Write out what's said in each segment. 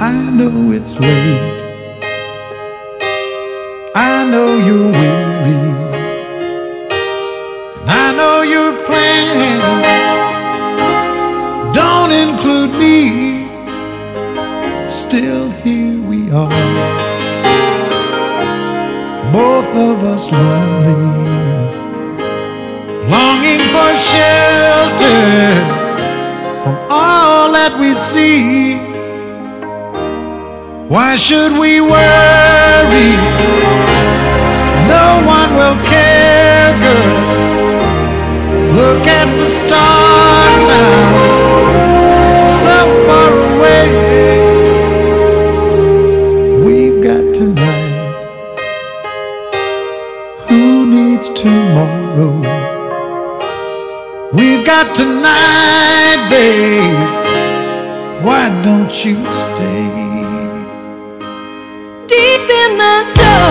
I know it's late. I know you're weary. And I know your plans don't include me. Still, here we are. Both of us learn. That we see. Why should we worry? No one will care, girl. Look at the stars now, so far away. We've got tonight. Who needs tomorrow? We've got tonight, babe. Why don't you stay? Deep in my soul,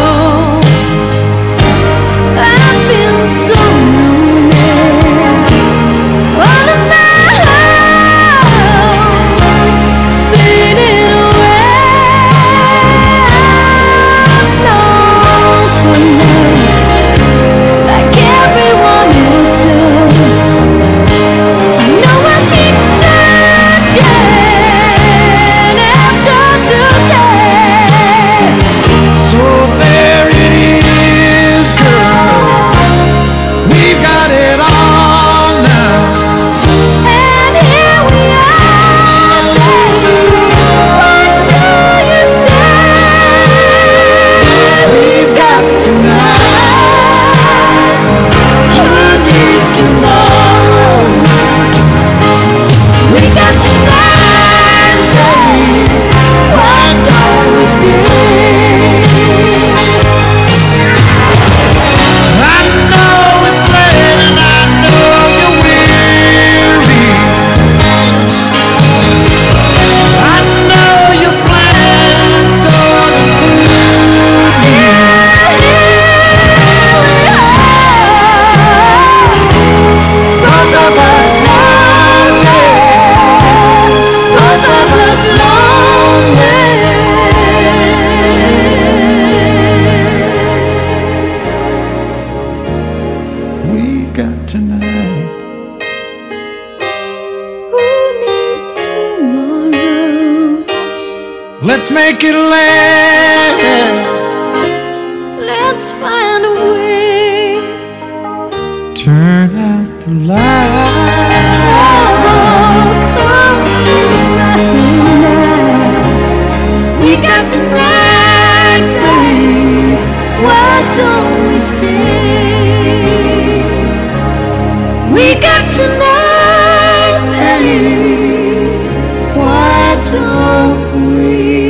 Let's make it last. Let's find a way. Turn out the light. Oh, tonight. We got tonight. Why don't we stay? We got tonight. Why don't free.